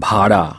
ভাড়া